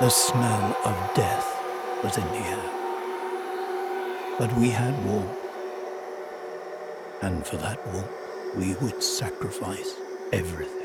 The smell of death was in the air. But we had warmth. And for that warmth, we would sacrifice everything.